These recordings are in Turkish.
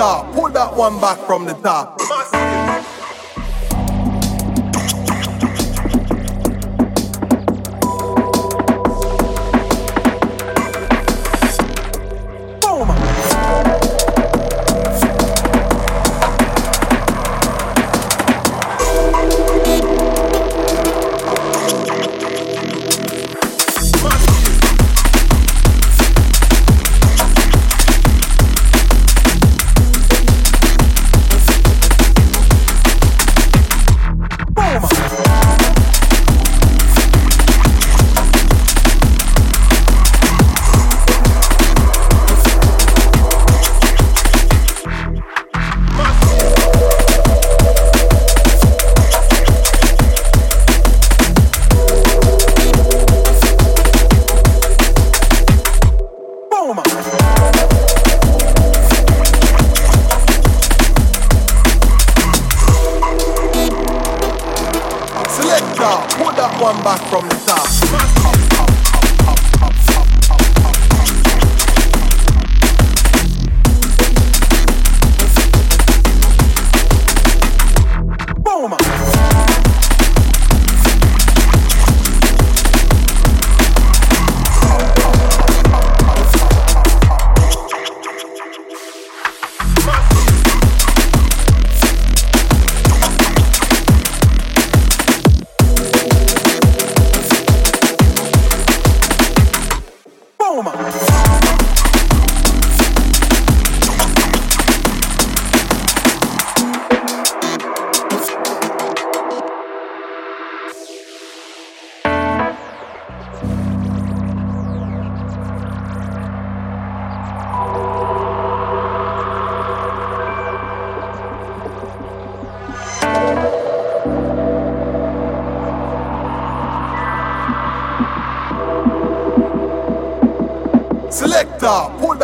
Pull that one back from the top.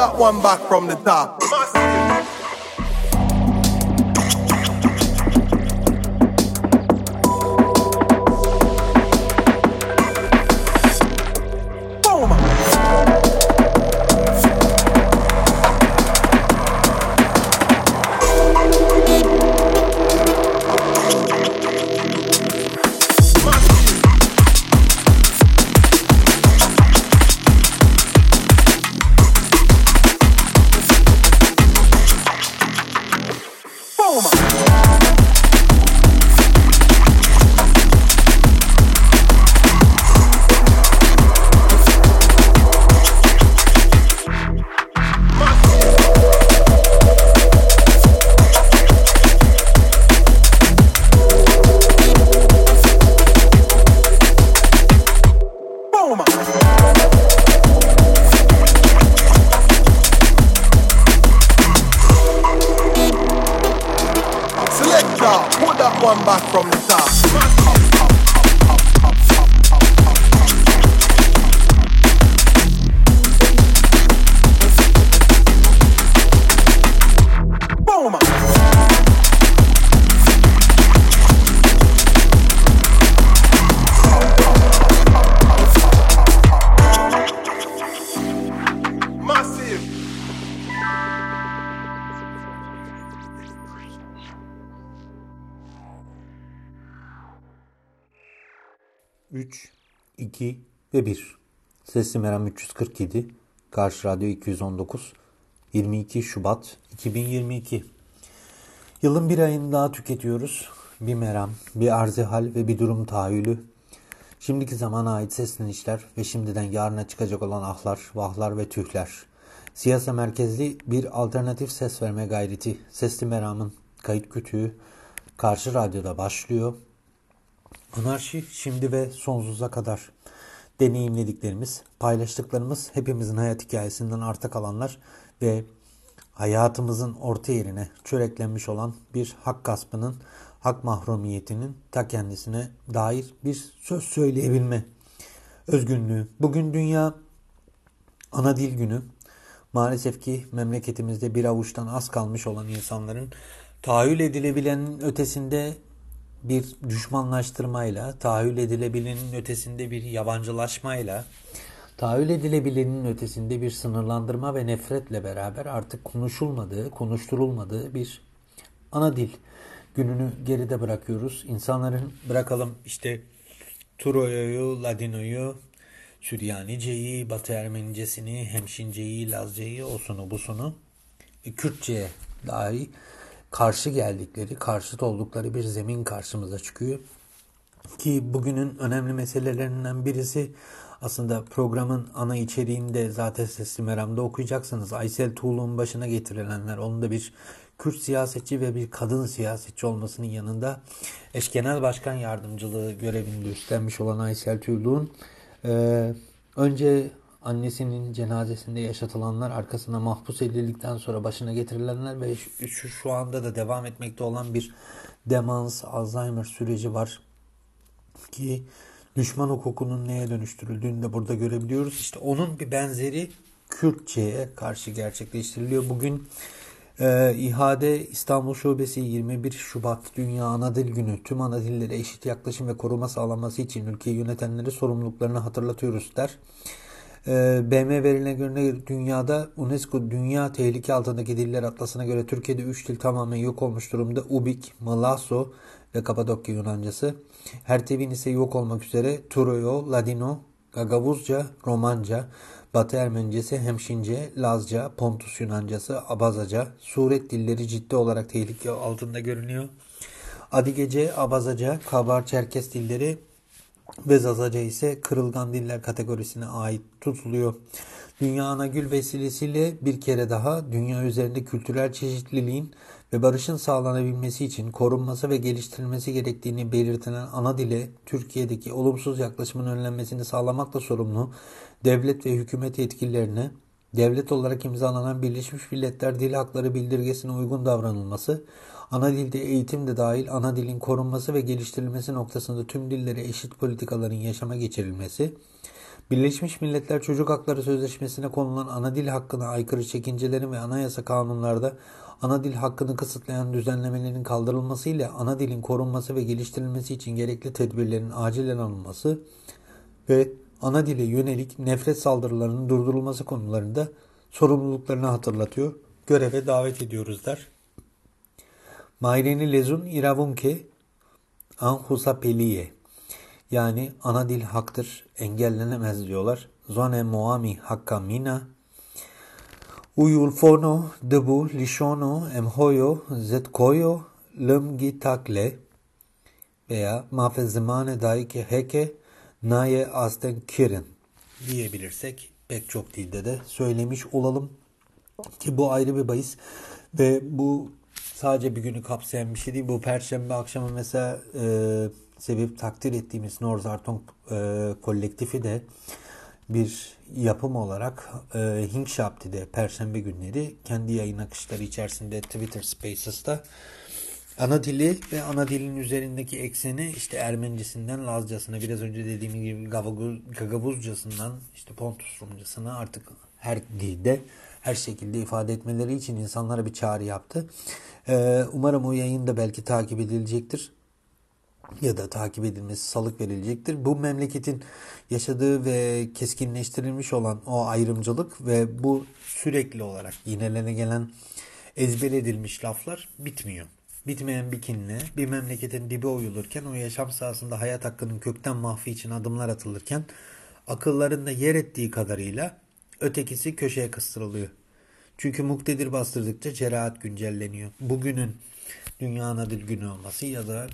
That one back from the top. Sesli Meram 347, Karşı Radyo 219, 22 Şubat 2022. Yılın bir ayını daha tüketiyoruz. Bir meram, bir arzihal ve bir durum tahayyülü. Şimdiki zamana ait seslenişler ve şimdiden yarına çıkacak olan ahlar, vahlar ve tühler. Siyasa merkezli bir alternatif ses verme gayreti. Sesli Meram'ın kayıt kütüğü Karşı Radyo'da başlıyor. Anarşi şimdi ve sonsuza kadar deneyimlediklerimiz, paylaştıklarımız hepimizin hayat hikayesinden arta kalanlar ve hayatımızın orta yerine çöreklenmiş olan bir hak gaspının, hak mahrumiyetinin ta kendisine dair bir söz söyleyebilme özgünlüğü. Bugün Dünya Ana Dil Günü. Maalesef ki memleketimizde bir avuçtan az kalmış olan insanların tahayyül edilebilenin ötesinde bir düşmanlaştırmayla, tahayyül edilebilenin ötesinde bir yabancılaşmayla, tahayyül edilebilenin ötesinde bir sınırlandırma ve nefretle beraber artık konuşulmadığı, konuşturulmadığı bir ana dil gününü geride bırakıyoruz. İnsanların bırakalım işte Turoyo'yu, Ladino'yu, Süryanice'yi, Batı Ermenicesini, Hemşince'yi, Lazca'yı, osunu busunu, Kürtçe'ye dahi karşı geldikleri, karşıt oldukları bir zemin karşımıza çıkıyor. Ki bugünün önemli meselelerinden birisi aslında programın ana içeriğinde zaten Sesli Meram'da okuyacaksınız. Aysel Tuğlu'nun başına getirilenler. Onun da bir Kürt siyasetçi ve bir kadın siyasetçi olmasının yanında eş genel başkan yardımcılığı görevinde üstlenmiş olan Aysel Tuğlu'nun e, önce annesinin cenazesinde yaşatılanlar arkasında mahpus edildikten sonra başına getirilenler ve şu, şu anda da devam etmekte olan bir demans, Alzheimer süreci var ki düşman hukukunun neye dönüştürüldüğünü de burada görebiliyoruz. İşte onun bir benzeri Kürtçe'ye karşı gerçekleştiriliyor. Bugün e, İHA'de İstanbul Şubesi 21 Şubat Dünya Ana Dil Günü tüm ana dillere eşit yaklaşım ve koruma sağlanması için ülkeyi yönetenleri sorumluluklarını hatırlatıyoruz der. E, BM verilerine göre dünyada UNESCO Dünya Tehlike Altındaki Diller Atlası'na göre Türkiye'de 3 dil tamamen yok olmuş durumda. Ubik, Malaso ve Kapadokya Yunancası. Hertevin ise yok olmak üzere Turoyo, Ladino, Gagavuzca, Romanca, Batı Ermenicesi, Hemşince, Lazca, Pontus Yunancası, Abazaca, Suret dilleri ciddi olarak tehlike altında görünüyor. Adigece, Abazaca, Kabar Çerkes dilleri ve Zazaca ise kırılgan diller kategorisine ait tutuluyor. Dünya Anagül vesilesiyle bir kere daha dünya üzerinde kültürel çeşitliliğin ve barışın sağlanabilmesi için korunması ve geliştirilmesi gerektiğini belirtilen ana dile Türkiye'deki olumsuz yaklaşımın önlenmesini sağlamakla sorumlu devlet ve hükümet yetkililerine devlet olarak imzalanan Birleşmiş Milletler Dil Hakları Bildirgesi'ne uygun davranılması, ana dilde eğitim de dahil ana dilin korunması ve geliştirilmesi noktasında tüm dillere eşit politikaların yaşama geçirilmesi, Birleşmiş Milletler Çocuk Hakları Sözleşmesi'ne konulan ana dil hakkına aykırı çekincelerin ve anayasa kanunlarda ana dil hakkını kısıtlayan düzenlemelerin kaldırılmasıyla ana dilin korunması ve geliştirilmesi için gerekli tedbirlerin acilen alınması ve ana dile yönelik nefret saldırılarının durdurulması konularında sorumluluklarını hatırlatıyor. Göreve davet ediyoruz der. Mayreni lezun iravunke anhusapeliye yani ana dil haktır, engellenemez diyorlar. Zone moami hakka mina Uyulfono debu lishono emhoyo zetkoyo takle veya mafezimane daike heke naye asten kirin diyebilirsek pek çok dilde de söylemiş olalım ki bu ayrı bir bahis ve bu sadece bir günü kapsayan bir şey değil. Bu perşembe akşamı mesela e, sevip takdir ettiğimiz Norzarton e, kolektifi de bir yapım olarak e, Hinkşapti'de Perşembe günleri kendi yayın akışları içerisinde Twitter Spaces'ta ana dili ve ana dilin üzerindeki ekseni işte Ermenicesinden Lazcasına biraz önce dediğim gibi Gagavuzcasından işte Pontus Rumcasına artık her dilde her şekilde ifade etmeleri için insanlara bir çağrı yaptı. Ee, umarım o yayın da belki takip edilecektir ya da takip edilmesi salık verilecektir. Bu memleketin yaşadığı ve keskinleştirilmiş olan o ayrımcılık ve bu sürekli olarak yinelene gelen ezber edilmiş laflar bitmiyor. Bitmeyen bir kinle bir memleketin dibi oyulurken o yaşam sahasında hayat hakkının kökten mahfi için adımlar atılırken akıllarında yer ettiği kadarıyla ötekisi köşeye kıstırılıyor. Çünkü muktedir bastırdıkça cerahat güncelleniyor. Bugünün Dünya Ana Dil Günü olması ya da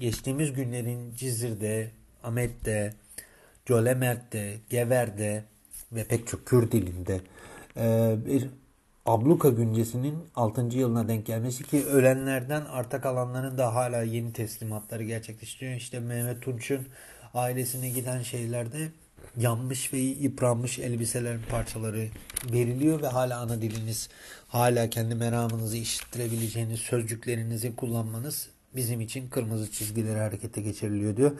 geçtiğimiz günlerin Cizir'de, Ahmet'te, Colemert'te, Gever'de ve pek çok Kürt dilinde e, bir abluka güncesinin 6. yılına denk gelmesi ki ölenlerden arta kalanların da hala yeni teslimatları gerçekleştiriyor. İşte Mehmet Tunç'un ailesine giden şeylerde yanmış ve yıpranmış elbiselerin parçaları veriliyor ve hala ana diliniz, hala kendi meramınızı işittirebileceğiniz sözcüklerinizi kullanmanız bizim için kırmızı çizgileri harekete geçiriliyor diyor.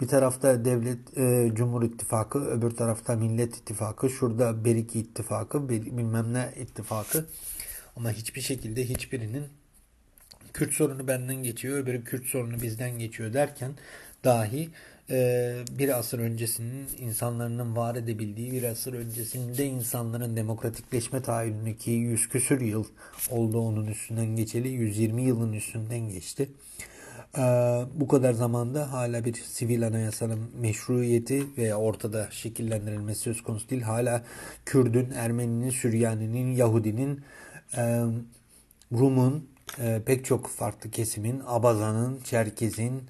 Bir tarafta devlet e, Cumhur İttifakı, öbür tarafta Millet İttifakı, şurada Beriki İttifakı, bilmem ne İttifakı. Ama hiçbir şekilde hiçbirinin Kürt sorunu benden geçiyor, öbürü Kürt sorunu bizden geçiyor derken dahi bir asır öncesinin insanların var edebildiği bir asır öncesinde insanların demokratikleşme tahayyülündeki yüz küsür yıl oldu onun üstünden geçeli 120 yılın üstünden geçti. E, bu kadar zamanda hala bir sivil anayasanın meşruiyeti veya ortada şekillendirilmesi söz konusu değil. Hala Kürdün, Ermeninin, Süryaninin, Yahudinin, e, Rum'un, e, pek çok farklı kesimin, Abazan'ın, Çerkez'in,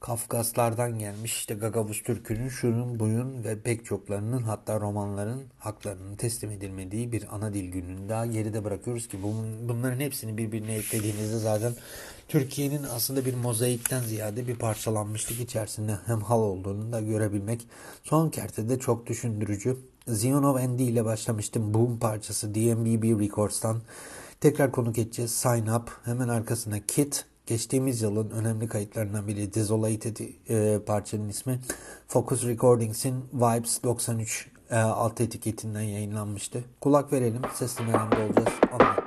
Kafkaslardan gelmiş işte Gagavuz Türk'ünün şunun buyun ve pek çoklarının hatta romanların haklarının teslim edilmediği bir ana dil gününü daha geride bırakıyoruz ki bunların hepsini birbirine eklediğinizde zaten Türkiye'nin aslında bir mozaikten ziyade bir parçalanmışlık içerisinde hemhal olduğunu da görebilmek son kertede çok düşündürücü. Zion of Andy ile başlamıştım. Boom parçası DMBB Records'tan. Tekrar konuk edeceğiz. Sign Up. Hemen arkasına Kit geçtiğimiz yılın önemli kayıtlarından biri Desolated e, parçanın ismi Focus Recordings'in Vibes 93 e, alt etiketinden yayınlanmıştı. Kulak verelim, sesli meramda olacağız, anlatacağız.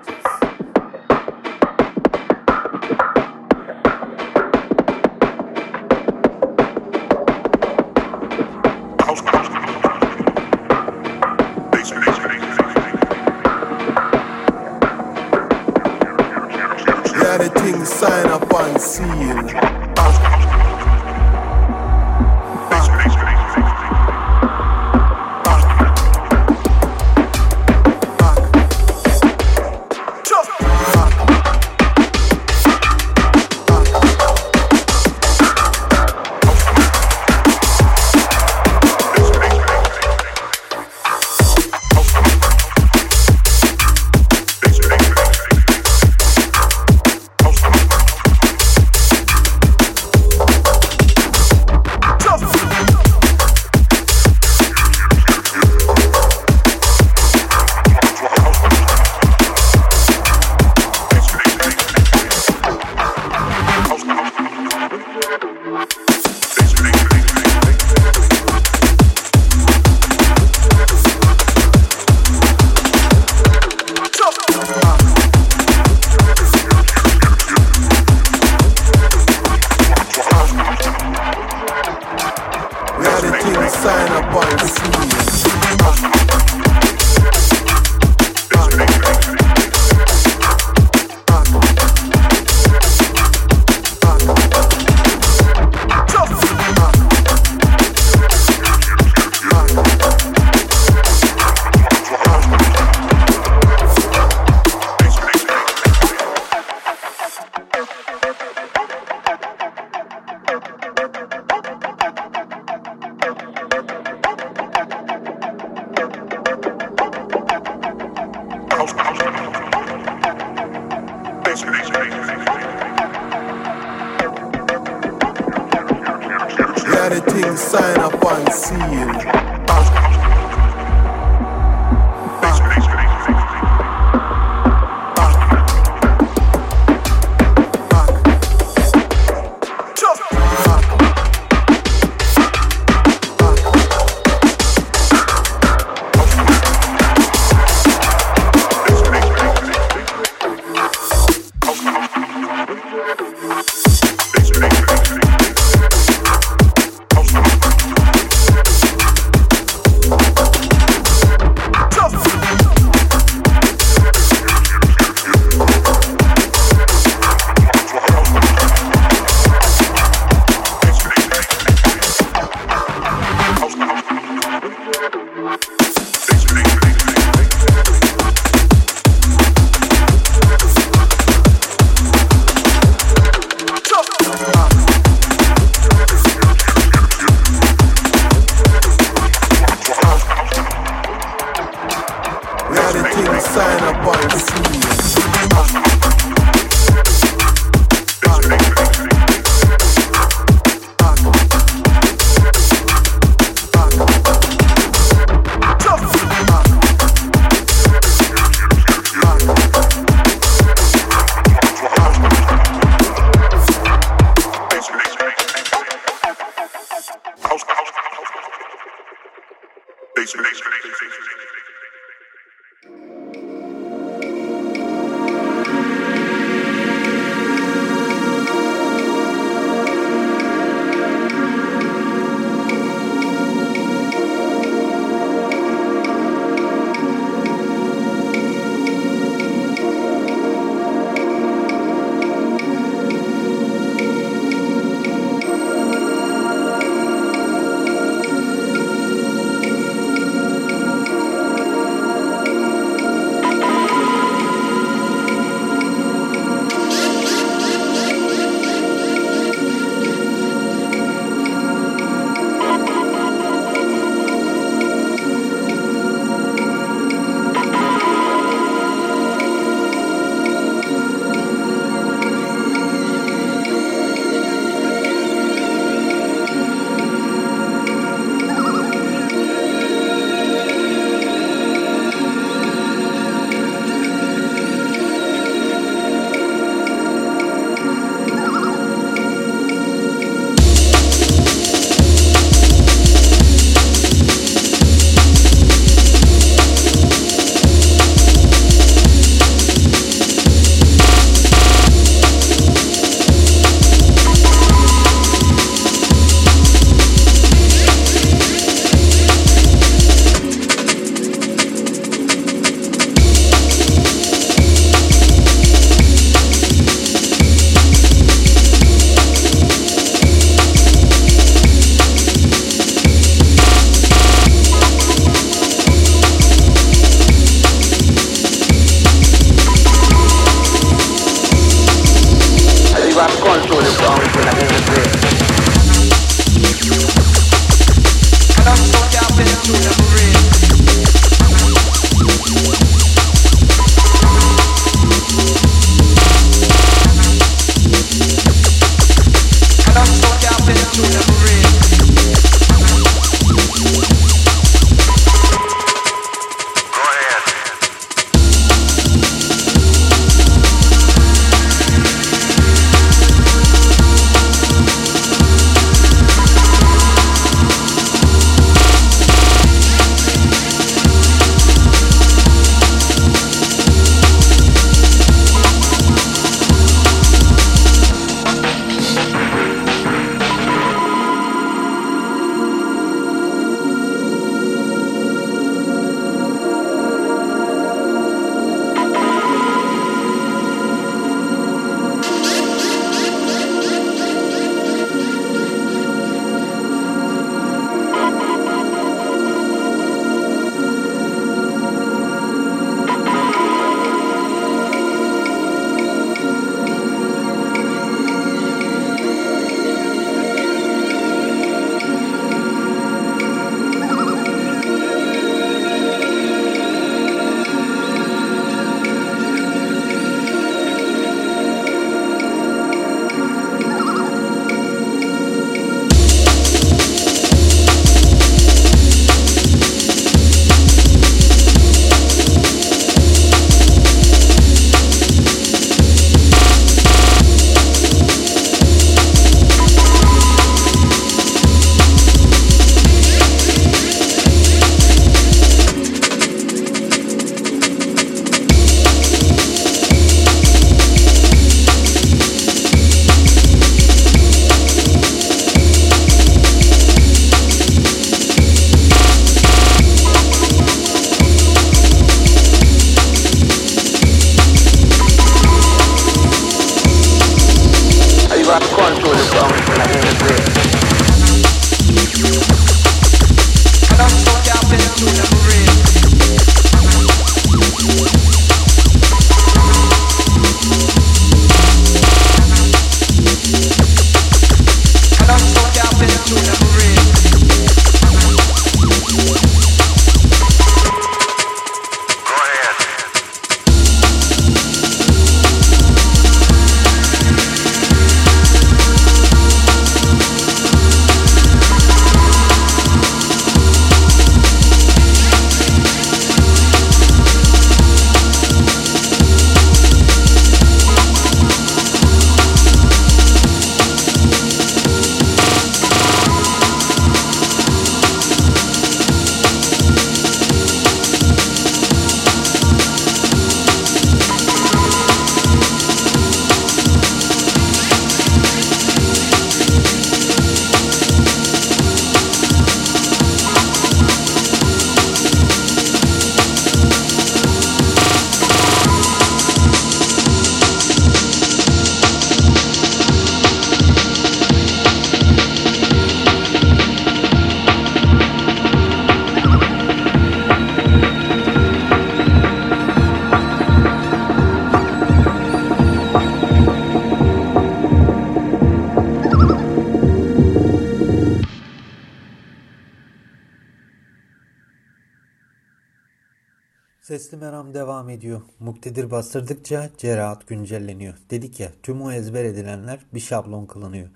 Muktedir bastırdıkça cerahat güncelleniyor. Dedik ya tüm o ezber edilenler bir şablon kılınıyor.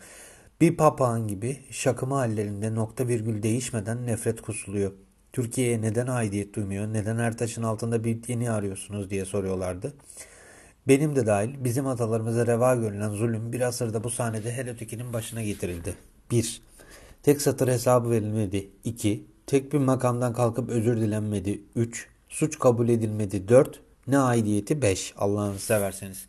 Bir papağan gibi şakıma hallerinde nokta virgül değişmeden nefret kusuluyor. Türkiye'ye neden aidiyet duymuyor, neden her taşın altında bir yeni arıyorsunuz diye soruyorlardı. Benim de dahil bizim atalarımıza reva görülen zulüm bir asırda bu sahnede her ötekinin başına getirildi. 1. Tek satır hesabı verilmedi. 2. Tek bir makamdan kalkıp özür dilenmedi. 3. Suç kabul edilmedi 4. Ne aidiyeti 5. Allah'ını severseniz.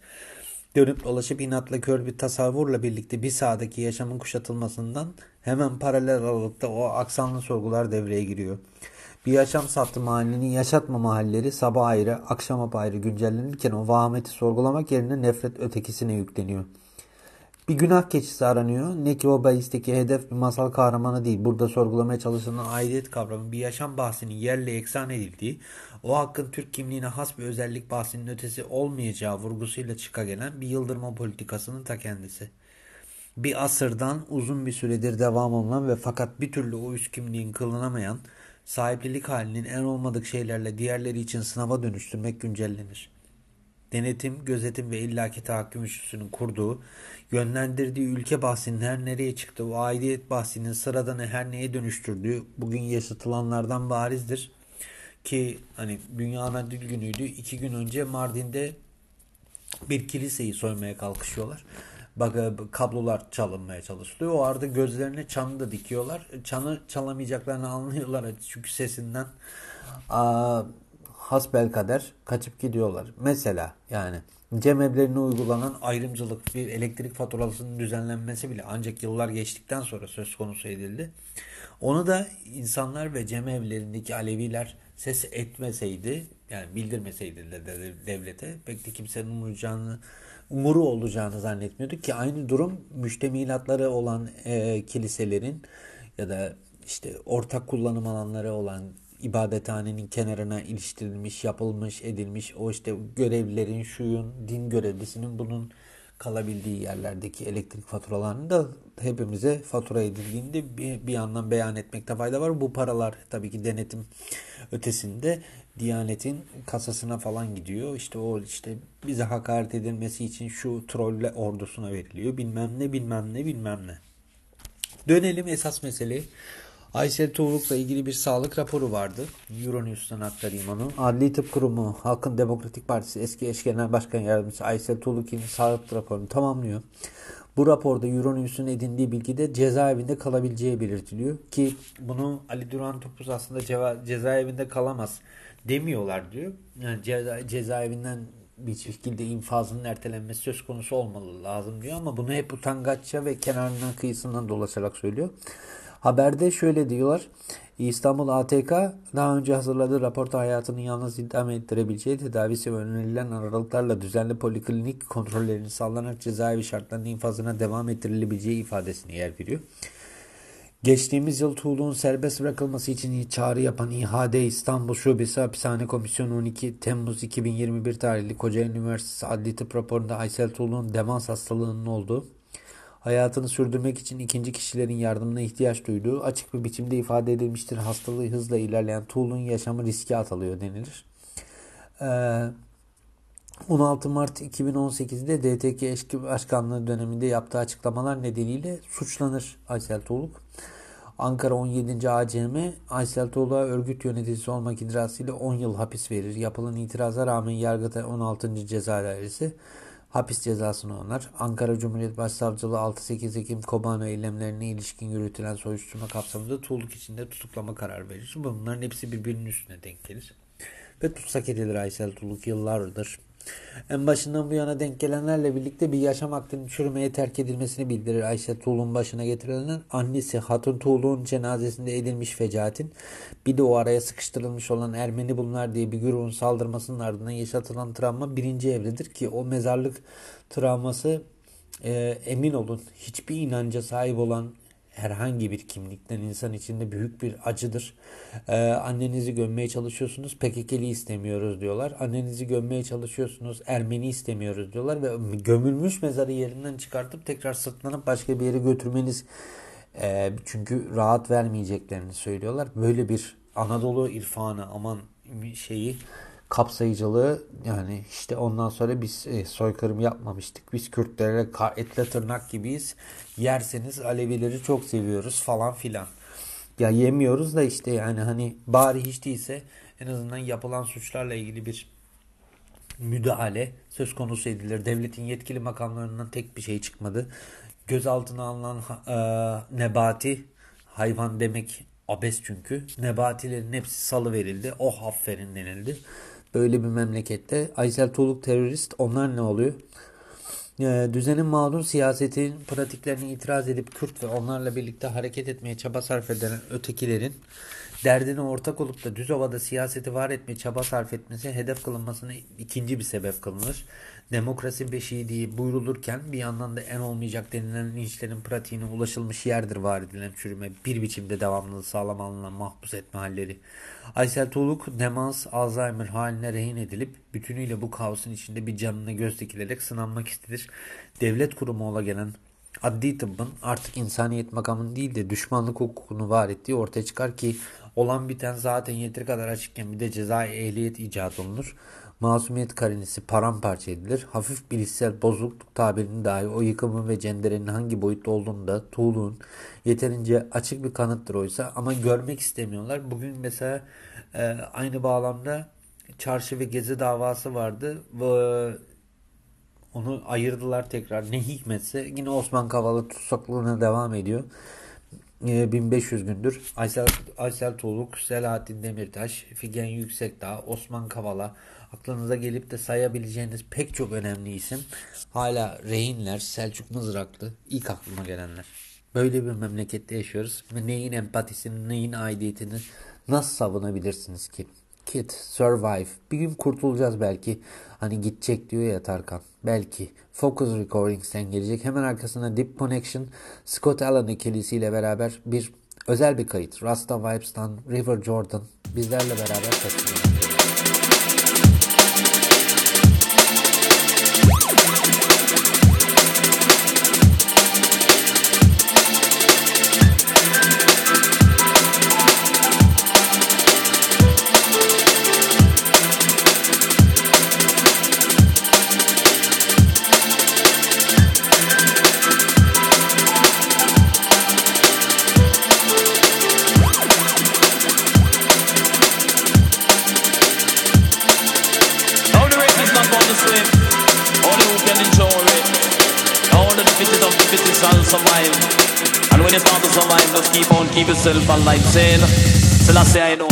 Dönüp dolaşıp inatla kör bir tasavvurla birlikte bir sahadaki yaşamın kuşatılmasından hemen paralel aralıkta o aksanlı sorgular devreye giriyor. Bir yaşam sattı mahallenin yaşatmama halleri sabah ayrı, akşam ayrı güncellenirken o vahameti sorgulamak yerine nefret ötekisine yükleniyor. Bir günah keçisi aranıyor. Ne ki o bahisteki hedef bir masal kahramanı değil. Burada sorgulamaya çalışılan aidiyet kavramı bir yaşam bahsinin yerle eksan edildiği, o hakkın Türk kimliğine has bir özellik bahsinin ötesi olmayacağı vurgusuyla çıka gelen bir yıldırma politikasının ta kendisi. Bir asırdan uzun bir süredir devam olunan ve fakat bir türlü o üst kimliğin kılınamayan, sahiplilik halinin en olmadık şeylerle diğerleri için sınava dönüştürmek güncellenir denetim, gözetim ve illaki tahakküm üçlüsünün kurduğu, yönlendirdiği ülke bahsinin her nereye çıktı, o aidiyet bahsinin sıradanı her neye dönüştürdüğü bugün yaşatılanlardan barizdir. Ki hani Dünya Ana Günü'ydü. iki gün önce Mardin'de bir kiliseyi soymaya kalkışıyorlar. Bak e, kablolar çalınmaya çalışılıyor. O arada gözlerine çanı da dikiyorlar. Çanı çalamayacaklarını anlıyorlar çünkü sesinden. Aa, hasbel kader kaçıp gidiyorlar. Mesela yani cemevlerine uygulanan ayrımcılık bir elektrik faturasının düzenlenmesi bile ancak yıllar geçtikten sonra söz konusu edildi. Onu da insanlar ve cemevlerindeki Aleviler ses etmeseydi yani bildirmeseydi de devlete pek de kimsenin umuracağını umuru olacağını zannetmiyorduk ki aynı durum müştemilatları olan e, kiliselerin ya da işte ortak kullanım alanları olan ibadethanenin kenarına iliştirilmiş, yapılmış, edilmiş o işte görevlilerin, şuyun, din görevlisinin bunun kalabildiği yerlerdeki elektrik faturalarını da hepimize fatura edildiğinde bir, bir yandan beyan etmekte fayda var. Bu paralar tabii ki denetim ötesinde Diyanet'in kasasına falan gidiyor. İşte o işte bize hakaret edilmesi için şu trolle ordusuna veriliyor. Bilmem ne bilmem ne bilmem ne. Dönelim esas meseleye. Aysel Tuğrul'la ilgili bir sağlık raporu vardı. Euronews'tan aktarayım onu. Adli Tıp Kurumu, Halkın Demokratik Partisi eski eş genel başkan yardımcısı Aysel Tuğrul'un sağlık raporunu tamamlıyor. Bu raporda Euronews'un edindiği bilgide cezaevinde kalabileceği belirtiliyor. Ki bunu Ali Duran Topuz aslında ceza, cezaevinde kalamaz demiyorlar diyor. Yani ceza, cezaevinden bir şekilde infazının ertelenmesi söz konusu olmalı lazım diyor ama bunu hep utangaçça ve kenarından kıyısından dolaşarak söylüyor. Haberde şöyle diyorlar. İstanbul ATK daha önce hazırladığı raporta hayatını yalnız idame ettirebileceği tedavisi önerilen aralıklarla düzenli poliklinik kontrollerini sağlanarak cezaevi şartlarının infazına devam ettirilebileceği ifadesini yer veriyor. Geçtiğimiz yıl Tuğlu'nun serbest bırakılması için çağrı yapan İHAD İstanbul Şubesi Hapishane Komisyonu 12 Temmuz 2021 tarihli Kocaeli Üniversitesi Adli Tıp raporunda Aysel Tuğlu'nun demans hastalığının olduğu hayatını sürdürmek için ikinci kişilerin yardımına ihtiyaç duyduğu açık bir biçimde ifade edilmiştir. Hastalığı hızla ilerleyen Tuğlu'nun yaşamı riske atılıyor denilir. Ee, 16 Mart 2018'de DTK eski başkanlığı döneminde yaptığı açıklamalar nedeniyle suçlanır Aysel Tuğluk. Ankara 17. ACM Aysel Tuğluk'a örgüt yöneticisi olmak idrasıyla 10 yıl hapis verir. Yapılan itiraza rağmen Yargıtay 16. Ceza Dairesi hapis cezasını onar. Ankara Cumhuriyet Başsavcılığı 6-8 Ekim Kobano eylemlerine ilişkin yürütülen soruşturma kapsamında tuğluk içinde tutuklama kararı verir. Bunların hepsi birbirinin üstüne denk gelir. Ve tutsak edilir Aysel Tuğluk yıllardır en başından bu yana denk gelenlerle birlikte bir yaşam hakkının çürümeye terk edilmesini bildirir. Ayşe Tuğlu'nun başına getirilen annesi Hatun Tuğlu'nun cenazesinde edilmiş fecaatin bir de o araya sıkıştırılmış olan Ermeni bunlar diye bir grubun saldırmasının ardından yaşatılan travma birinci evredir ki o mezarlık travması e, emin olun hiçbir inanca sahip olan herhangi bir kimlikten insan içinde büyük bir acıdır. Ee, annenizi gömmeye çalışıyorsunuz PKK'li istemiyoruz diyorlar. Annenizi gömmeye çalışıyorsunuz Ermeni istemiyoruz diyorlar ve gömülmüş mezarı yerinden çıkartıp tekrar sırtlanıp başka bir yere götürmeniz e, çünkü rahat vermeyeceklerini söylüyorlar. Böyle bir Anadolu irfanı aman şeyi kapsayıcılığı yani işte ondan sonra biz e, soykırım yapmamıştık. Biz Kürtlere etle tırnak gibiyiz. Yerseniz Alevileri çok seviyoruz falan filan. Ya yemiyoruz da işte yani hani bari hiç değilse en azından yapılan suçlarla ilgili bir müdahale söz konusu edilir. Devletin yetkili makamlarından tek bir şey çıkmadı. Gözaltına alınan e, nebati hayvan demek abes çünkü. Nebatilerin hepsi salı verildi. Oh aferin denildi. Böyle bir memlekette Aysel Tuğluk terörist onlar ne oluyor? E, düzenin mağdur siyasetin pratiklerini itiraz edip Kürt ve onlarla birlikte hareket etmeye çaba sarf eden ötekilerin derdine ortak olup da düz ovada siyaseti var etmeye çaba sarf etmesi hedef kılınmasına ikinci bir sebep kılınır. Demokrasi beşiği buyrulurken bir yandan da en olmayacak denilen linçlerin pratiğine ulaşılmış yerdir var edilen çürüme bir biçimde devamlılığı sağlam mahpus etme halleri. Aysel Tuğluk demans Alzheimer haline rehin edilip bütünüyle bu kaosun içinde bir canına göz dikilerek sınanmak istedir. Devlet kurumu ola gelen adli tıbbın artık insaniyet makamını değil de düşmanlık hukukunu var ettiği ortaya çıkar ki olan biten zaten yeteri kadar açıkken bir de cezai ehliyet icat olunur. Masumiyet karinesi paramparça edilir. Hafif bilişsel bozukluk tabirini dahi o yıkımın ve cenderenin hangi boyutta olduğunu da tuğluğun yeterince açık bir kanıttır oysa ama görmek istemiyorlar. Bugün mesela e, aynı bağlamda çarşı ve gezi davası vardı ve onu ayırdılar tekrar. Ne hikmetse yine Osman Kavala tutsaklığına devam ediyor. 1500 gündür Aysel, Aysel Tuğluk, Selahattin Demirtaş, Figen Yüksekdağ, Osman Kavala aklınıza gelip de sayabileceğiniz pek çok önemli isim hala rehinler, Selçuk Mızraklı ilk aklıma gelenler. Böyle bir memlekette yaşıyoruz neyin empatisini, neyin aidiyetini nasıl savunabilirsiniz ki? Kid, Survive. Bir gün kurtulacağız belki. Hani gidecek diyor ya Tarkan. Belki. Focus Recordings'ten gelecek. Hemen arkasına Deep Connection, Scott Allen ikilisiyle beraber bir özel bir kayıt. Rasta Vibes'tan River Jordan bizlerle beraber taşınıyor. Marcel van Leipzig. Selassie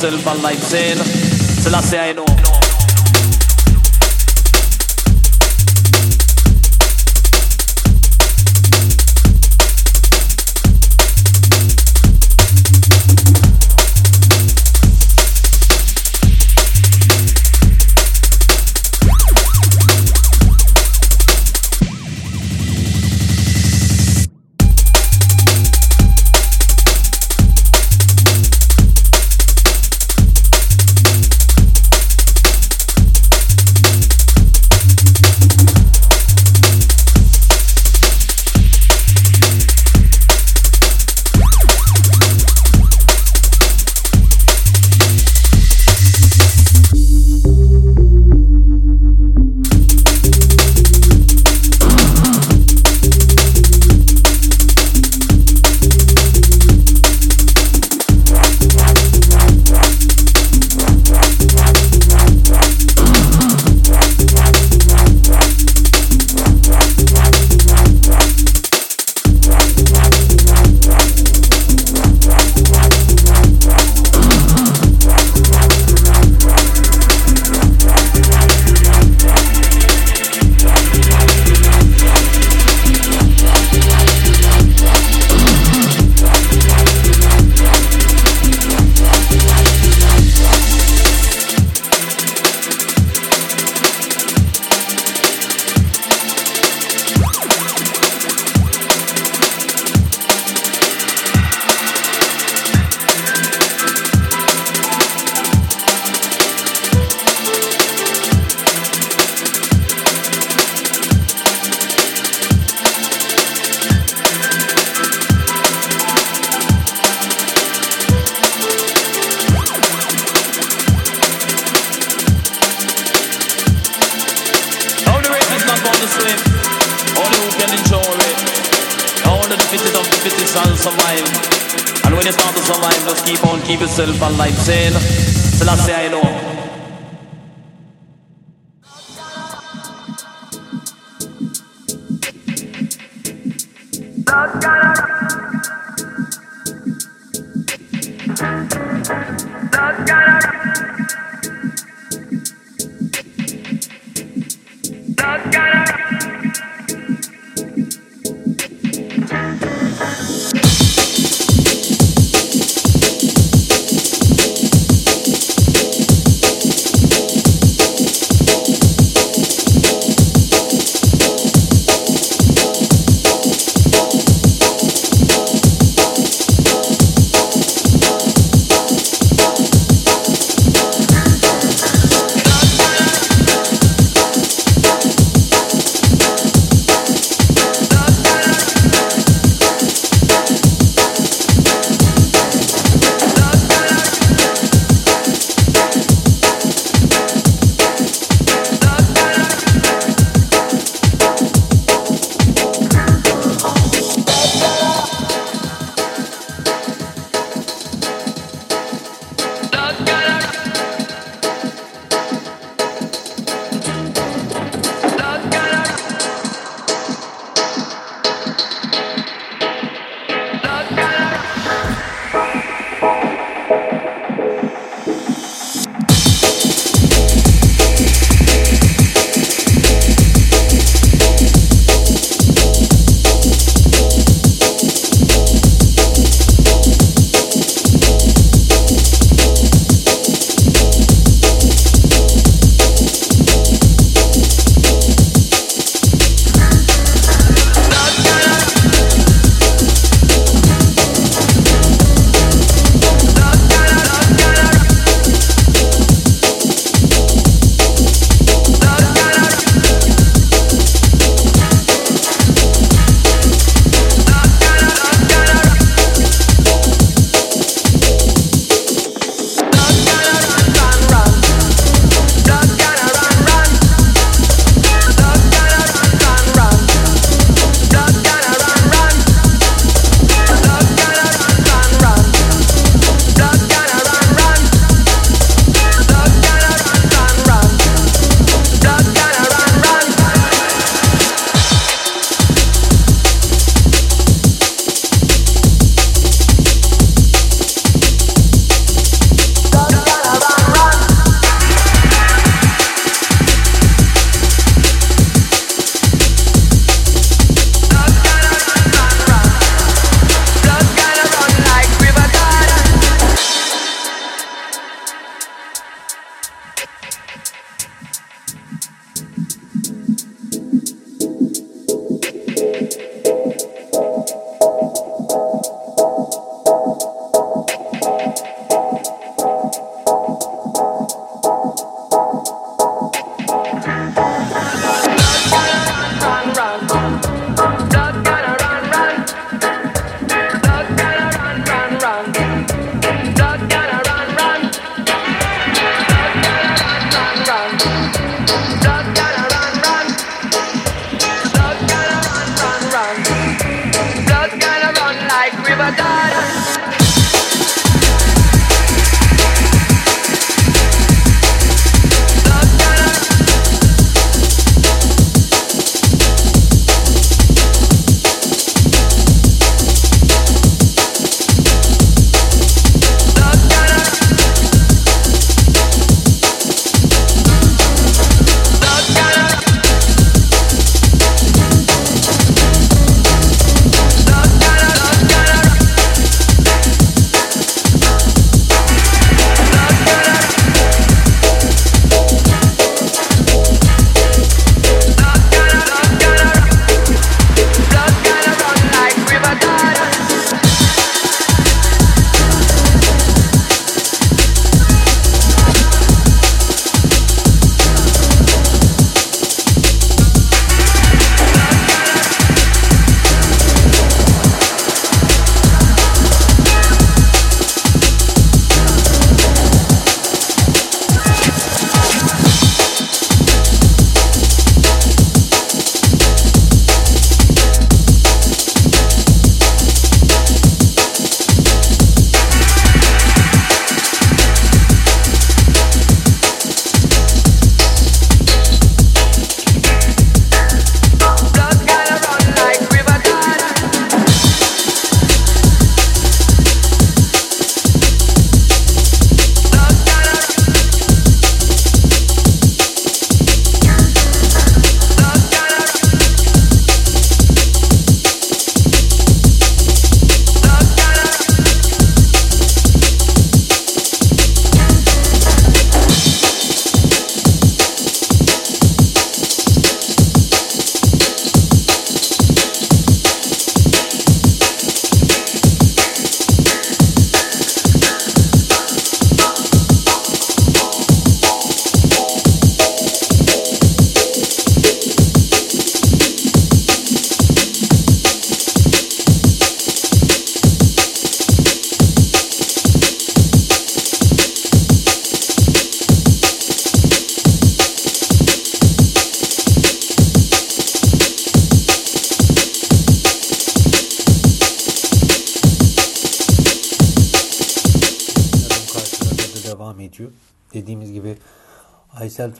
Silver Life Sale. Selassie,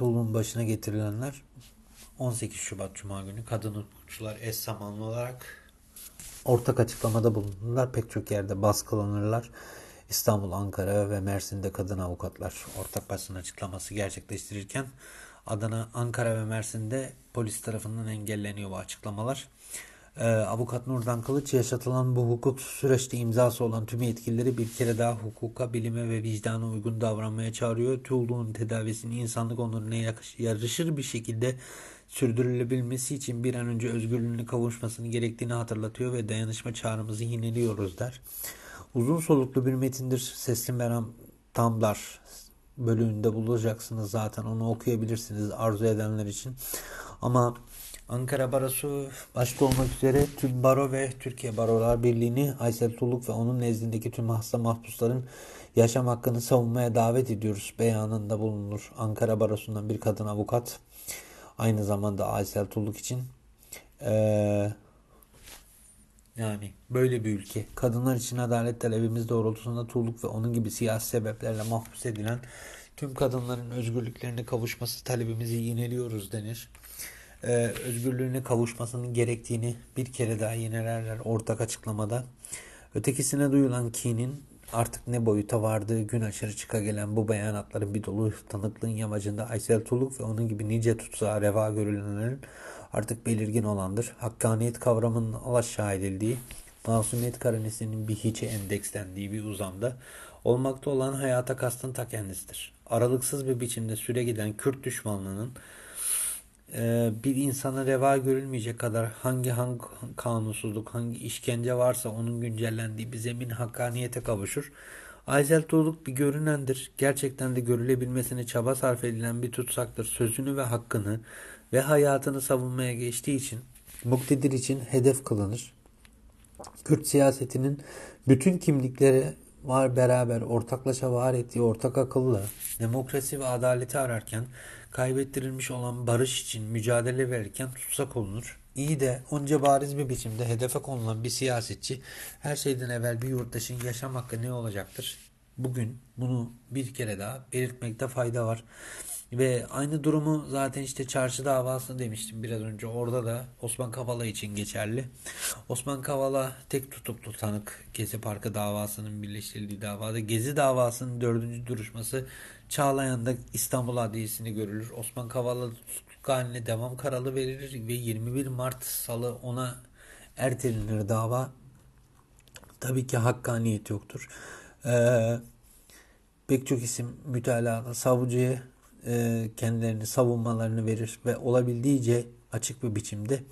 Aysel Tuğlu'nun başına getirilenler 18 Şubat Cuma günü kadın hukukçular eş zamanlı olarak ortak açıklamada bulundular. Pek çok yerde baskılanırlar. İstanbul, Ankara ve Mersin'de kadın avukatlar ortak basın açıklaması gerçekleştirirken Adana, Ankara ve Mersin'de polis tarafından engelleniyor bu açıklamalar. Ee, Avukat Nurdan Kılıç yaşatılan bu hukuk süreçte imzası olan tüm yetkilileri bir kere daha hukuka, bilime ve vicdana uygun davranmaya çağırıyor. Tuğlu'nun tedavisini insanlık onuruna yarışır bir şekilde sürdürülebilmesi için bir an önce özgürlüğüne kavuşmasını gerektiğini hatırlatıyor ve dayanışma çağrımızı yineliyoruz der. Uzun soluklu bir metindir. Sesli Meram Tamlar bölümünde bulacaksınız zaten onu okuyabilirsiniz arzu edenler için. Ama Ankara Barosu başta olmak üzere tüm baro ve Türkiye Barolar Birliği'ni Aysel Tuluk ve onun nezdindeki tüm hasta mahpusların yaşam hakkını savunmaya davet ediyoruz. Beyanında bulunur. Ankara Barosu'ndan bir kadın avukat aynı zamanda Aysel Tuluk için ee, yani böyle bir ülke. Kadınlar için adalet talebimiz doğrultusunda Tuğluk ve onun gibi siyasi sebeplerle mahpus edilen tüm kadınların özgürlüklerine kavuşması talebimizi yineliyoruz denir e, özgürlüğüne kavuşmasının gerektiğini bir kere daha yinelerler ortak açıklamada. Ötekisine duyulan kinin artık ne boyuta vardığı gün aşırı çıka gelen bu beyanatların bir dolu tanıklığın yamacında Aysel Tuluk ve onun gibi nice tutsağa reva görülenlerin artık belirgin olandır. Hakkaniyet kavramının alaşağı edildiği, masumiyet karanesinin bir hiçe endekslendiği bir uzamda olmakta olan hayata kastın ta kendisidir. Aralıksız bir biçimde süre giden Kürt düşmanlığının bir insana reva görülmeyecek kadar hangi hangi kanunsuzluk, hangi işkence varsa onun güncellendiği bir zemin hakkaniyete kavuşur. Ayzel Tuğluk bir görünendir. Gerçekten de görülebilmesine çaba sarf edilen bir tutsaktır. Sözünü ve hakkını ve hayatını savunmaya geçtiği için muktedir için hedef kılınır. Kürt siyasetinin bütün kimlikleri var beraber ortaklaşa var ettiği ortak akılla demokrasi ve adaleti ararken kaybettirilmiş olan barış için mücadele verirken tutsak olunur. İyi de onca bariz bir biçimde hedefe konulan bir siyasetçi her şeyden evvel bir yurttaşın yaşam hakkı ne olacaktır? Bugün bunu bir kere daha belirtmekte fayda var. Ve aynı durumu zaten işte çarşı davası demiştim biraz önce. Orada da Osman Kavala için geçerli. Osman Kavala tek tutuklu tanık Gezi Parkı davasının birleştirildiği davada. Gezi davasının dördüncü duruşması Çağlayan'da İstanbul Adliyesi'ni görülür. Osman Kavala tutukluk haline devam kararı verilir ve 21 Mart salı ona ertelenir dava. Tabii ki hakkaniyet yoktur. Ee, pek çok isim mütalada savcıya e, kendilerini savunmalarını verir ve olabildiğince açık bir biçimde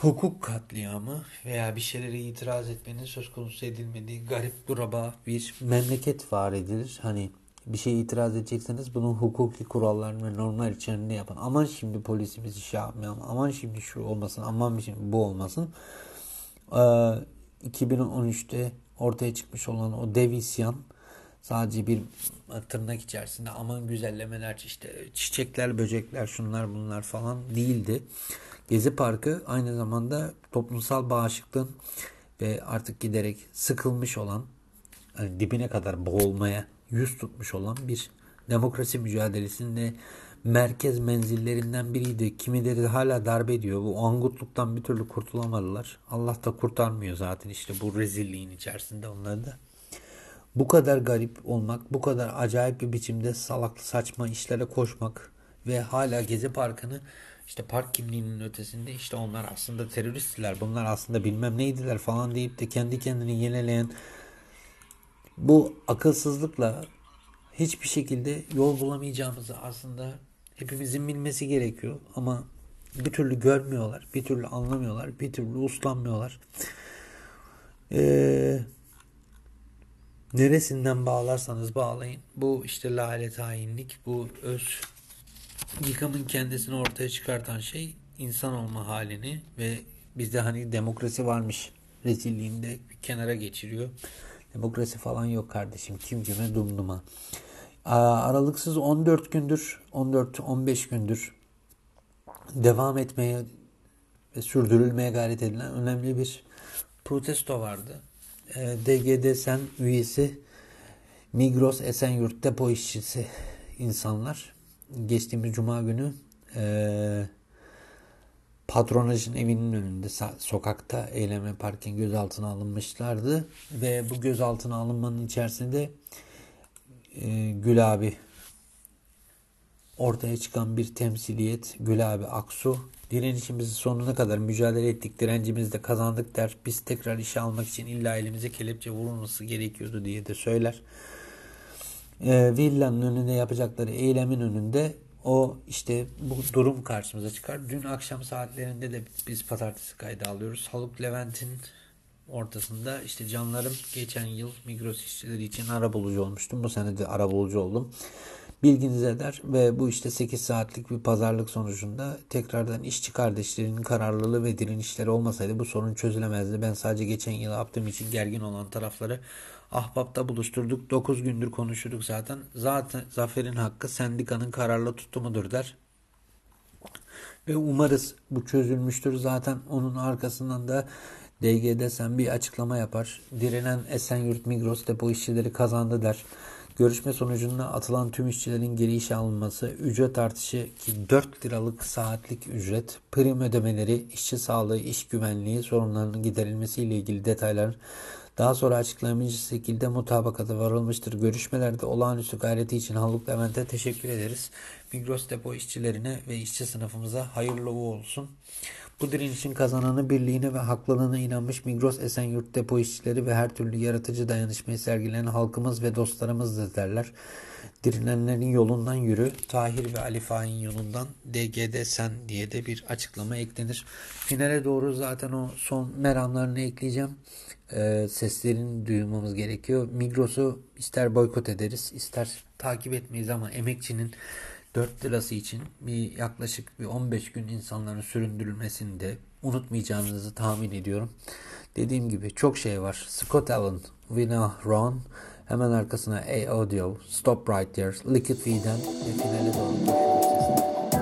hukuk katliamı veya bir şeylere itiraz etmenin söz konusu edilmediği garip duraba bir memleket var edilir. Hani bir şeye itiraz edecekseniz bunu hukuki kurallar ve normlar içerisinde yapın. Aman şimdi polisimiz iş yapmayalım. Aman şimdi şu olmasın. Aman şimdi bu olmasın. Ee, 2013'te ortaya çıkmış olan o dev isyan sadece bir tırnak içerisinde aman güzellemeler işte çiçekler, böcekler, şunlar bunlar falan değildi. Gezi Parkı aynı zamanda toplumsal bağışıklığın ve artık giderek sıkılmış olan hani dibine kadar boğulmaya yüz tutmuş olan bir demokrasi mücadelesinde merkez menzillerinden biriydi. Kimileri hala darbe ediyor. Bu angutluktan bir türlü kurtulamadılar. Allah da kurtarmıyor zaten işte bu rezilliğin içerisinde onları da. Bu kadar garip olmak, bu kadar acayip bir biçimde salaklı saçma işlere koşmak ve hala Gezi Parkı'nı işte park kimliğinin ötesinde işte onlar aslında teröristler, bunlar aslında bilmem neydiler falan deyip de kendi kendini yenileyen bu akılsızlıkla hiçbir şekilde yol bulamayacağımızı aslında hepimizin bilmesi gerekiyor ama bir türlü görmüyorlar, bir türlü anlamıyorlar, bir türlü uslanmıyorlar. Eee neresinden bağlarsanız bağlayın. Bu işte lalet hainlik, bu öz yıkamın kendisini ortaya çıkartan şey insan olma halini ve bizde hani demokrasi varmış rezilliğinde bir kenara geçiriyor. Demokrasi falan yok kardeşim. Kim kime dumduma. Aralıksız 14 gündür, 14-15 gündür devam etmeye ve sürdürülmeye gayret edilen önemli bir protesto vardı. Ee, DGD Sen üyesi Migros Esenyurt depo işçisi insanlar geçtiğimiz cuma günü e, patronajın evinin önünde sokakta eyleme parken gözaltına alınmışlardı. Ve bu gözaltına alınmanın içerisinde e, Gül abi ortaya çıkan bir temsiliyet Gül abi Aksu. Direnişimizi sonuna kadar mücadele ettik direncimizi de kazandık der. Biz tekrar işe almak için illa elimize kelepçe vurulması gerekiyordu diye de söyler. E, villanın önünde yapacakları eylemin önünde o işte bu durum karşımıza çıkar. Dün akşam saatlerinde de biz pazartesi kaydı alıyoruz. Haluk Levent'in ortasında işte canlarım geçen yıl Migros işçileri için arabulucu olmuştum. Bu sene de arabulucu oldum. Bilginize eder ve bu işte 8 saatlik bir pazarlık sonucunda tekrardan işçi kardeşlerinin kararlılığı ve direnişleri olmasaydı bu sorun çözülemezdi. Ben sadece geçen yıl yaptığım için gergin olan tarafları Ahbap'ta buluşturduk. 9 gündür konuşurduk zaten. Zaten zaferin hakkı sendikanın kararlı tutumudur der. Ve umarız bu çözülmüştür. Zaten onun arkasından da DG'de sen bir açıklama yapar. Direnen Esenyurt Migros depo işçileri kazandı der. Görüşme sonucunda atılan tüm işçilerin geri işe alınması, ücret artışı ki 4 liralık saatlik ücret, prim ödemeleri, işçi sağlığı, iş güvenliği sorunlarının giderilmesiyle ilgili detaylar daha sonra açıklamayıcı şekilde mutabakata varılmıştır. Görüşmelerde olağanüstü gayreti için Haluk Levent'e teşekkür ederiz. Migros depo işçilerine ve işçi sınıfımıza hayırlı olsun. Bu direnişin kazananı birliğine ve haklılığına inanmış Migros Esenyurt depo işçileri ve her türlü yaratıcı dayanışmayı sergileyen halkımız ve dostlarımızdır derler. Direnenlerin yolundan yürü, Tahir ve Ali Fahin yolundan DGD sen diye de bir açıklama eklenir. Finale doğru zaten o son meramlarını ekleyeceğim. Ee, seslerini duymamız gerekiyor. Migros'u ister boykot ederiz, ister takip etmeyiz ama emekçinin 4 lirası için bir yaklaşık bir 15 gün insanların süründürülmesini de unutmayacağınızı tahmin ediyorum. Dediğim gibi çok şey var. Scott Allen, Wina Ron, hemen arkasına A Audio, Stop Right There, Liquid V'den ve finale doğru görüşmek.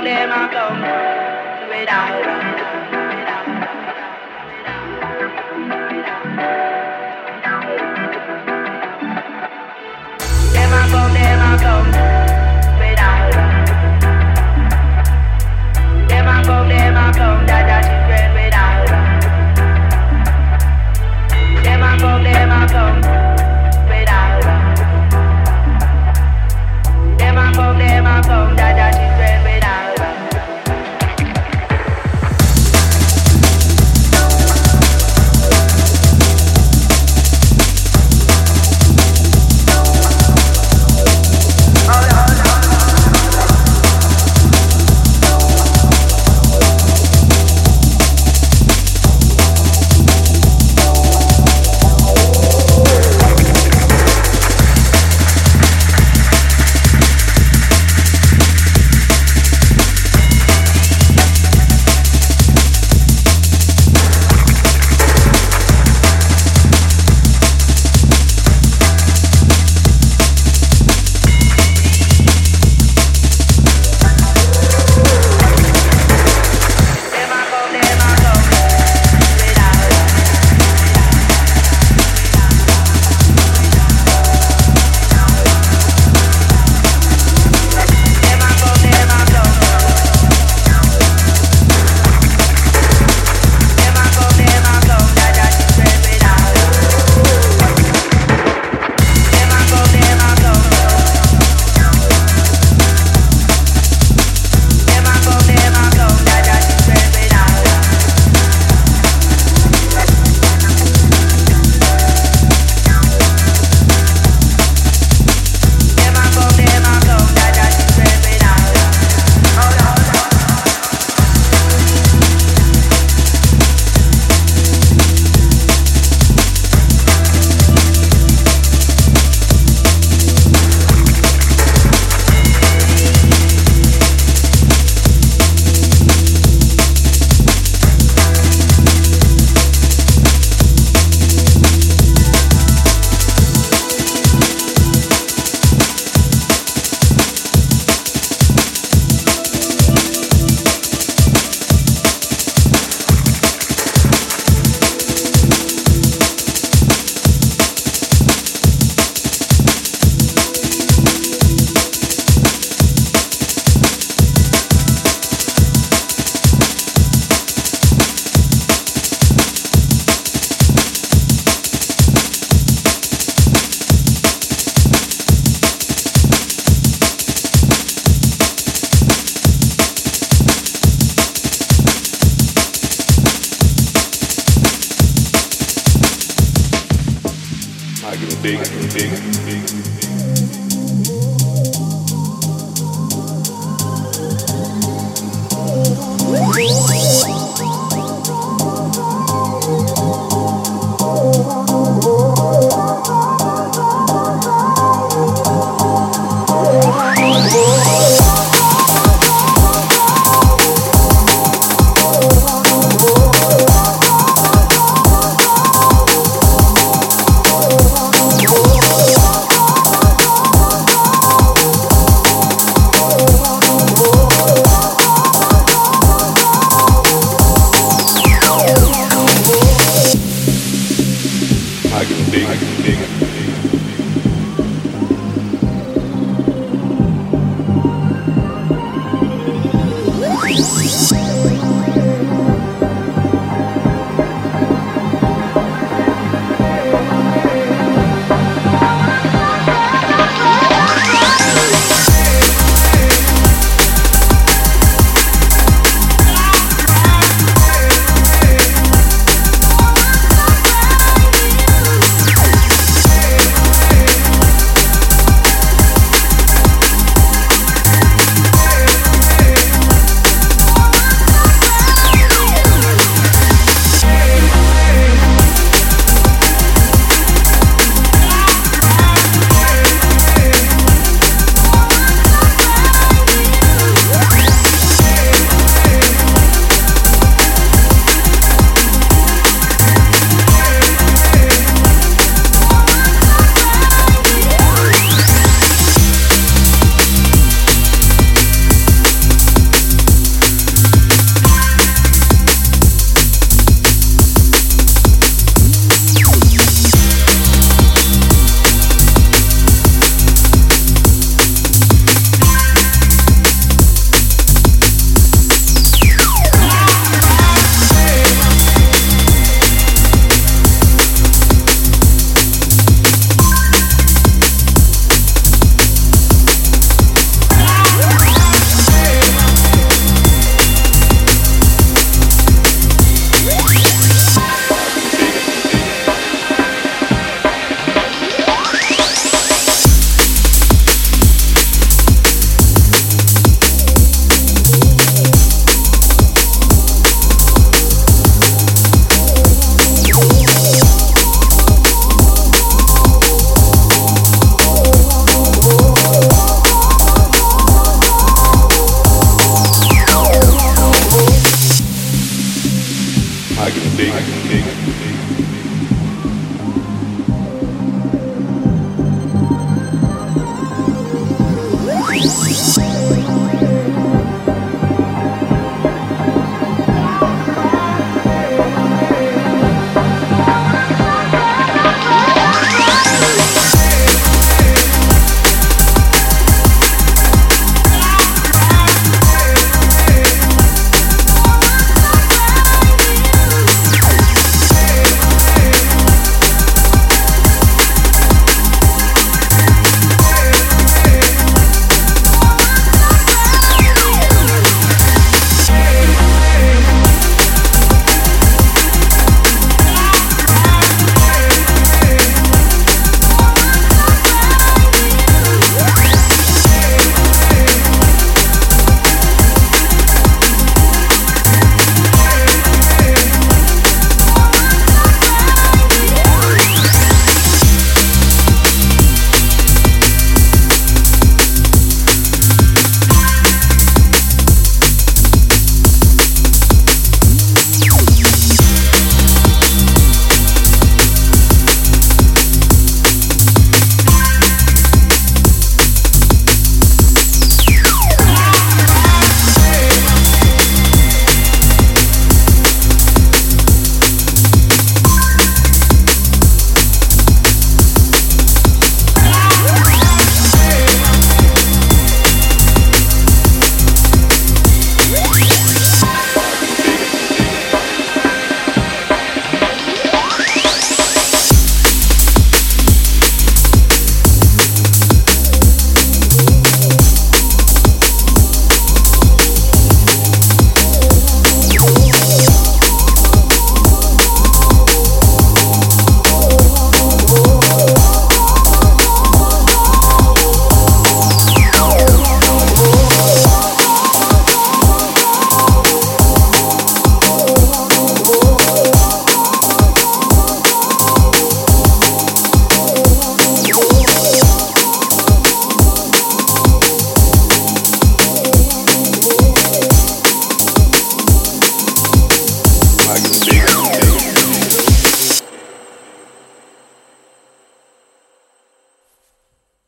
problem I go without her.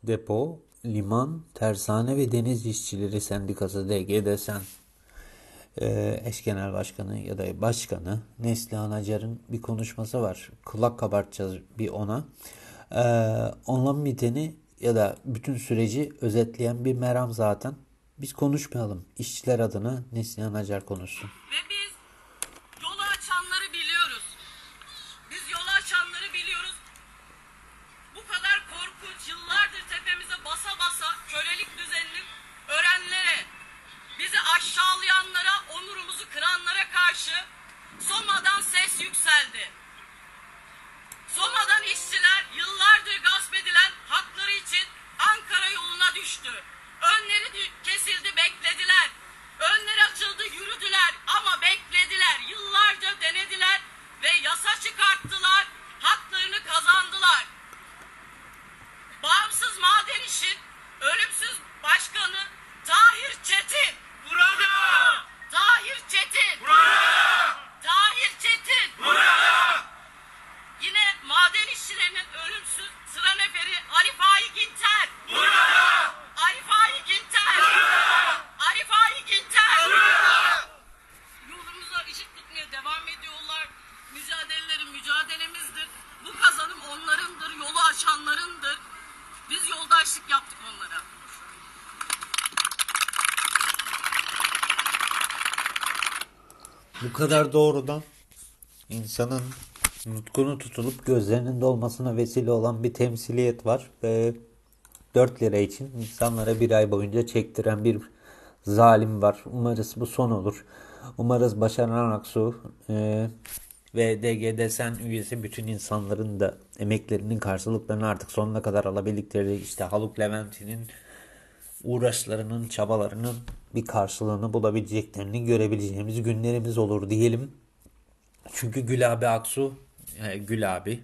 Depo, liman, tersane ve deniz işçileri sendikası DGDSEN e, eş genel başkanı ya da başkanı Neslihan Acar'ın bir konuşması var. Kulak kabartacağız bir ona. E, onların biteni ya da bütün süreci özetleyen bir meram zaten. Biz konuşmayalım. İşçiler adına Neslihan Acar konuşsun. Ve biz kadar doğrudan insanın nutkunu tutulup gözlerinin dolmasına vesile olan bir temsiliyet var ve 4 lira için insanlara bir ay boyunca çektiren bir zalim var. Umarız bu son olur. Umarız Başaran Aksu e, ve DGDSN üyesi bütün insanların da emeklerinin karşılıklarını artık sonuna kadar alabildikleri işte Haluk Levent'i'nin uğraşlarının, çabalarının bir karşılığını bulabileceklerini görebileceğimiz günlerimiz olur diyelim. Çünkü Gül abi Aksu, e, Gül abi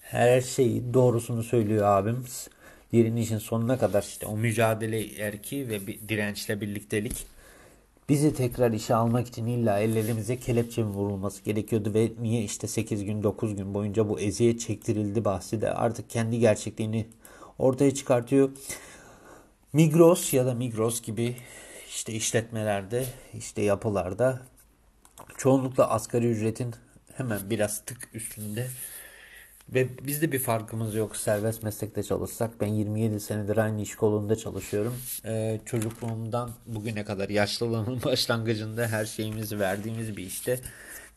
her şeyi doğrusunu söylüyor abimiz. Direnişin sonuna kadar işte o mücadele erki ve bir dirençle birliktelik bizi tekrar işe almak için illa ellerimize kelepçe mi vurulması gerekiyordu ve niye işte 8 gün 9 gün boyunca bu eziyet çektirildi bahsi de artık kendi gerçekliğini ortaya çıkartıyor. Migros ya da Migros gibi işte işletmelerde, işte yapılarda çoğunlukla asgari ücretin hemen biraz tık üstünde ve bizde bir farkımız yok serbest meslekte çalışsak. Ben 27 senedir aynı iş kolunda çalışıyorum. Ee, çocukluğumdan bugüne kadar yaşlılığımın başlangıcında her şeyimizi verdiğimiz bir işte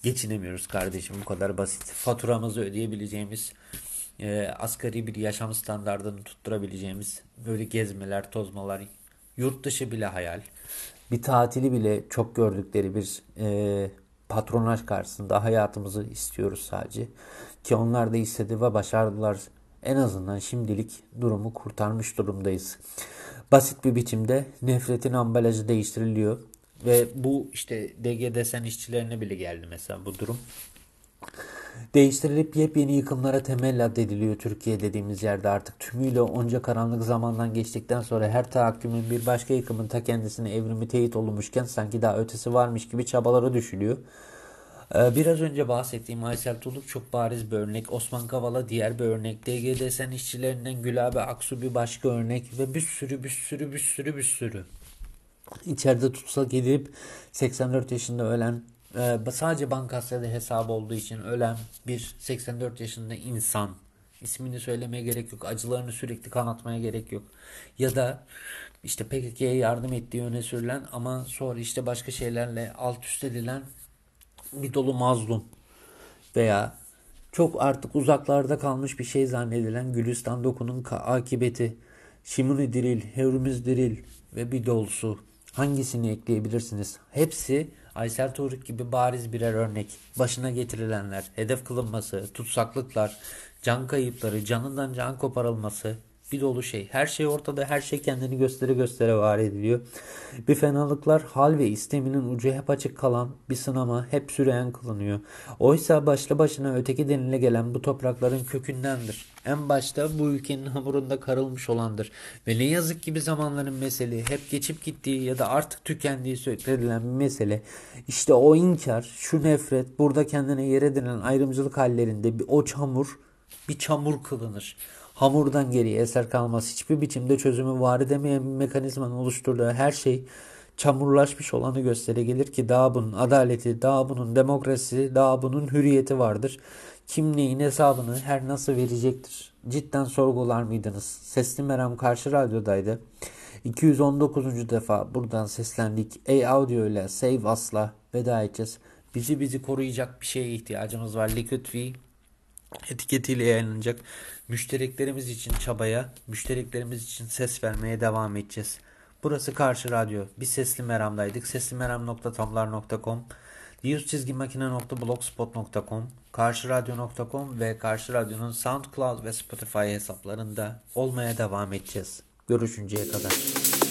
geçinemiyoruz kardeşim. Bu kadar basit. Faturamızı ödeyebileceğimiz e, asgari bir yaşam standartını tutturabileceğimiz böyle gezmeler, tozmalar, yurt dışı bile hayal. Bir tatili bile çok gördükleri bir e, patronaj karşısında hayatımızı istiyoruz sadece. Ki onlar da istedi ve başardılar. En azından şimdilik durumu kurtarmış durumdayız. Basit bir biçimde nefretin ambalajı değiştiriliyor. Ve bu işte DG desen işçilerine bile geldi mesela bu durum. Değiştirilip yepyeni yıkımlara temel addediliyor Türkiye dediğimiz yerde artık tümüyle onca karanlık zamandan geçtikten sonra her tahakkümün bir başka yıkımın ta kendisine evrimi teyit olunmuşken sanki daha ötesi varmış gibi çabalara düşülüyor. Ee, Biraz önce bahsettiğim Aysel Tuluk çok bariz bir örnek. Osman Kavala diğer bir örnek. DGDSN işçilerinden Gülabe Aksu bir başka örnek. Ve bir sürü bir sürü bir sürü bir sürü. İçeride tutsak edip 84 yaşında ölen e, sadece Bankasya'da hesabı olduğu için ölen bir 84 yaşında insan. İsmini söylemeye gerek yok. Acılarını sürekli kanatmaya gerek yok. Ya da işte PKK'ya yardım ettiği öne sürülen ama sonra işte başka şeylerle alt üst edilen bir dolu mazlum veya çok artık uzaklarda kalmış bir şey zannedilen Gülistan Doku'nun akıbeti, Şimuni Diril, Hevrimiz Diril ve bir dolusu hangisini ekleyebilirsiniz? Hepsi Aysel Tuğruk gibi bariz birer örnek. Başına getirilenler, hedef kılınması, tutsaklıklar, can kayıpları, canından can koparılması, bir dolu şey. Her şey ortada, her şey kendini göstere göstere var ediliyor. Bir fenalıklar hal ve isteminin ucu hep açık kalan bir sınama hep süreyen kılınıyor. Oysa başlı başına öteki denile gelen bu toprakların kökündendir. En başta bu ülkenin hamurunda karılmış olandır. Ve ne yazık ki bir zamanların mesele hep geçip gittiği ya da artık tükendiği söylenilen bir mesele. İşte o inkar, şu nefret, burada kendine yer edinen ayrımcılık hallerinde bir o çamur, bir çamur kılınır. Hamurdan geriye eser kalmaz. Hiçbir biçimde çözümü var edemeyen bir mekanizmanın oluşturduğu her şey çamurlaşmış olanı göstere gelir ki daha bunun adaleti, daha bunun demokrasi, daha bunun hürriyeti vardır. Kim neyin hesabını her nasıl verecektir? Cidden sorgular mıydınız? Sesli Meram karşı radyodaydı. 219. defa buradan seslendik. Ey audio ile Save As'la veda edeceğiz. Bizi bizi koruyacak bir şeye ihtiyacımız var. Liquid V etiketiyle yayınlanacak. Müştereklerimiz için çabaya, müştereklerimiz için ses vermeye devam edeceğiz. Burası Karşı Radyo. Biz Sesli Meram'daydık. seslimeram.tumblr.com Yüz çizgi Karşıradyo.com ve Karşı Radyo'nun SoundCloud ve Spotify hesaplarında olmaya devam edeceğiz. Görüşünceye kadar.